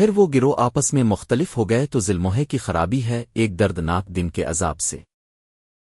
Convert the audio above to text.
پھر وہ گروہ آپس میں مختلف ہو گئے تو ظلموہے کی خرابی ہے، ایک دردناک دن کے عذاب سے۔